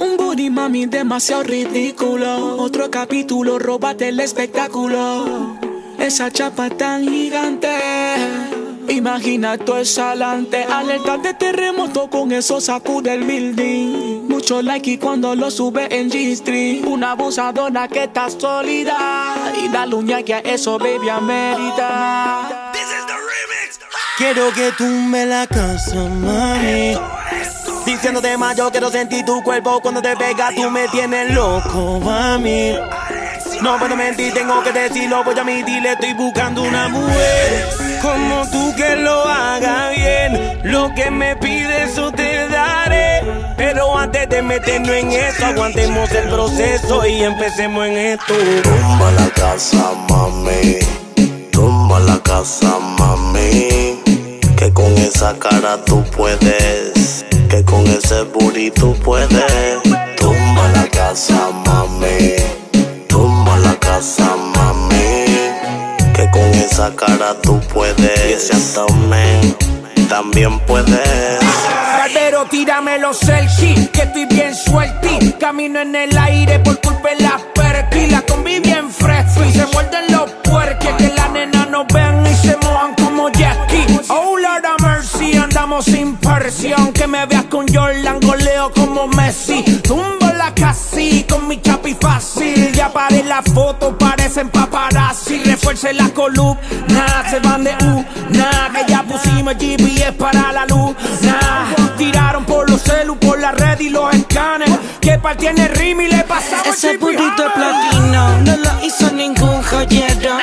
Un booty mami demasiado ridículo. Otro capítulo, róbate el espectáculo. Esa chapa tan gigante. Imagina tu exhalante, alerta de terremoto con eso sacude el building. Mucho like y cuando lo sube en G-Street. Una abusadora que está sólida. Y la luña que a eso, baby, amerita. Quiero que tú me la casa, mami. Diciéndote más, yo quiero sentir tu cuerpo cuando te pega, tú me tienes loco, mami. No puedo mentir, tengo que decirlo, voy a admitirle, estoy buscando una mujer como tú que lo haga bien. Lo que me pides, eso te daré. Pero antes de meternos en eso, aguantemos el proceso y empecemos en esto. Tumba la casa, mami. Tumba la casa, mami. Con esa cara tú puedes. Que con ese booty puedes. Tumba la casa, mami. Tumba la casa, mami. Que con esa cara tú puedes. Y ese abdomen también puedes. Barbero, tírame los selfies, que estoy bien suelti. Camino en el aire por culpa de las sin presión. Que me veas con Jordan, goleo como Messi. Tumbo la casi con mi chapi fácil. Ya paré la foto, parecen paparazzi. Refuerce la columna, se van de U. Nah, que ya pusimos GPS para la luz. Tiraron por los celu, por la red y los escanes. Que partiene rim y le pasamos Ese y burrito jala. platino no lo hizo ningún joyero.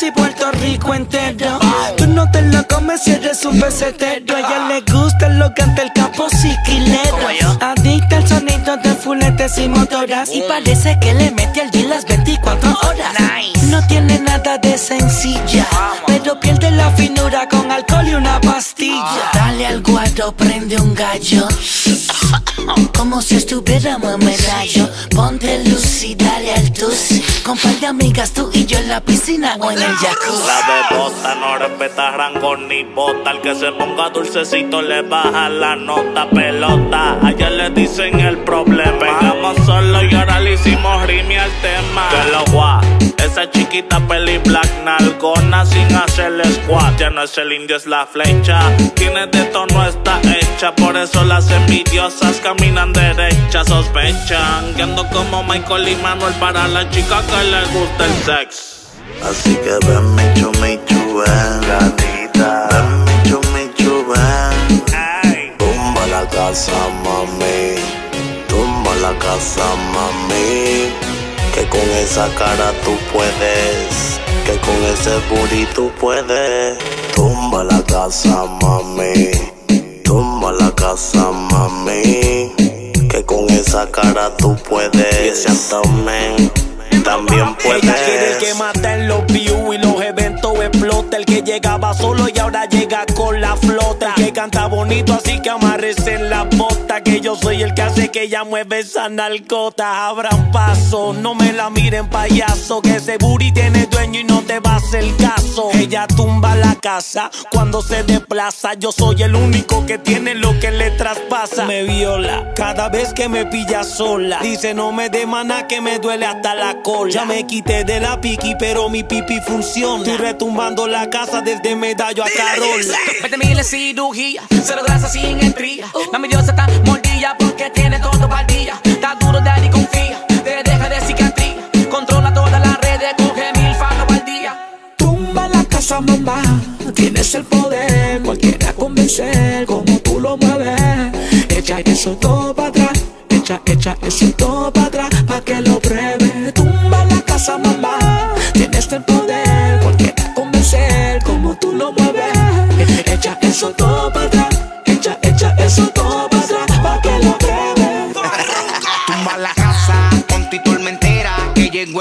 Y Puerto Rico entero. Tú no te lo comes si eres un pesetero. A ella le gusta lo que ante el capo siquilero. Adicta al sonido de fuletes y motoras. Y parece que le mete al gym las 24 horas. No tiene nada de sencilla, pero pierde la finura con alcohol y una pastilla. Dale al guardo, prende un gallo. Como si estuviéramos en medallo Ponte luz y dale al tus Con par de amigas tú y yo en la piscina o en el jacuzzi La bebota no respeta rango ni bota. Al que se ponga dulcecito le baja la nota pelota. Ayer le dicen el problema. Pegamos solo y ahora le hicimos rime al tema. Que lo. Esa chiquita peli black nalgona sin hacer el squat. Ya no es el indio, es la flecha. Tiene de tono está Por eso las envidiosas caminan derechas. Sospechan que ando como Michael y Manuel para la chica que le gusta el sex. Así que ven, mi chumi chuben, gatita. Ven, mi chumi chuben. Ay. Tumba la casa, mami. Tumba la casa, mami. Que con esa cara tú puedes. Que con ese booty tú puedes. Tumba la casa, mami. Mami. Que con esa cara tú puedes. Y ese abdomen también puedes. Ella quiere que maten los views y los eventos explota. El que llegaba solo y ahora llega con la flota. El que canta bonito, así que yo soy el que hace que ella mueve esa narcota. Abran paso, no me la miren payaso. Que ese booty tiene dueño y no te va a hacer caso. Ella tumba la casa cuando se desplaza. Yo soy el único que tiene lo que le traspasa. Me viola cada vez que me pilla sola. Dice no me dé maná que me duele hasta la cola. Ya me quité de la piqui, pero mi pipi funciona. Estoy retumbando la casa desde Medallo a Carola. 20 mil cirugía, cero grasa sin estría Mami Dios está porque tiene todo para día. Está duro, daddy, confía, te deja de cicatriz. Controla todas las redes, coge mil falos al día. Tumba la casa, mamá, tienes el poder. Cualquiera convencer como tú lo mueves. Echa eso todo para atrás. Echa, echa eso todo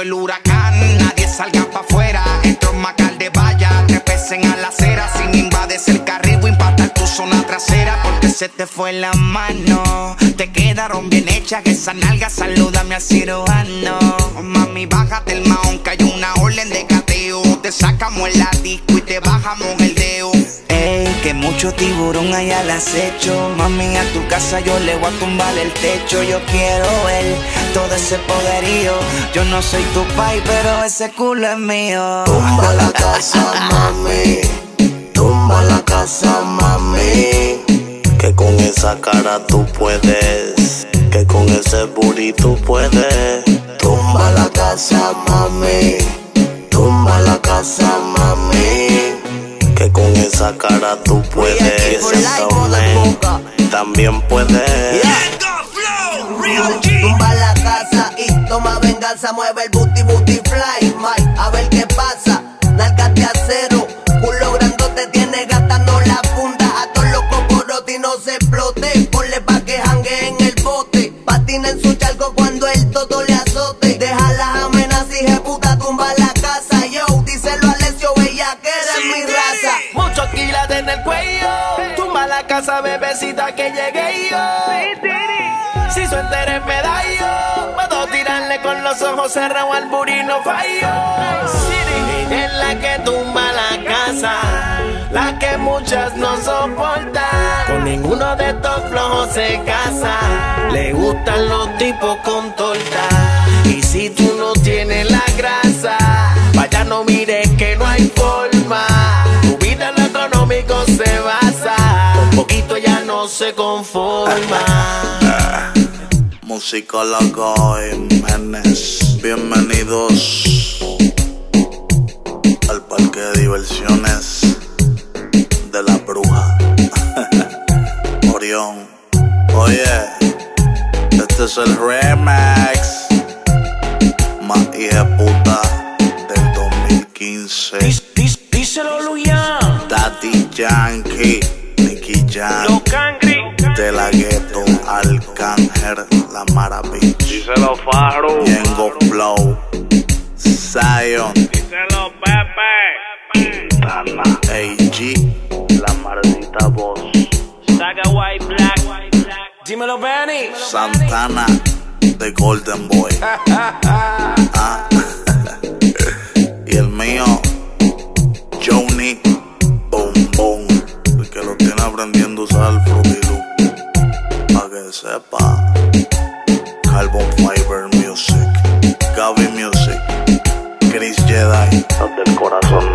el huracán, nadie salga pa' afuera. Entró Macal de valla, trepesen a la acera Sin invades el carril impactar tu zona trasera Porque se te fue la mano. Te quedaron bien hechas esa nalga Salúdame al cirujano. Mami, bájate el maón que hay una orden de cateo. Te sacamos el disco y te bajamos el que mucho tiburón allá al acecho. Mami, a tu casa yo le voy a tumbar el techo. Yo quiero ver todo ese poderío. Yo no soy tu pai, pero ese culo es mío. Tumba la casa, mami. Tumba la casa, mami. Que con esa cara tú puedes. Que con ese tú puedes. Tumba la casa, mami. Tumba la casa, mami. Con esa cara tú puedes. también puedes. Tumba la casa y toma venganza, mueve el booty booty casa, bebecita, que llegué yo. Si su entera es medallo, puedo tirarle con los ojos cerrados al burino fallo. Es la que tumba la casa, la que muchas no soportan. Con ninguno de estos flojos se casa, le gustan los tipos con torta. Y si tú no tienes la grasa, vaya no mires que no hay forma. Se conforma. Musicólogo Jiménez. Bienvenidos al parque de diversiones de la bruja. Orión. Oye, este es el remix. Más hija puta del 2015. Díselo, Luyan. Daddy Yankee, Nicky Jam. De la gueto, Arcángel, la maravilla. Díselo, Farru. Yengo Flow, Zion, Díselo, Pepe. Tana, AG, la maldita voz, Saga White Black. Dímelo, Benny. Santana, The Golden Boy. Ah. y el mío, Johnny Boom Boom, el que lo tiene aprendiendo a usar sepa, Carbon Fiber Music, Gaby Music, Chris Jedi, del corazón.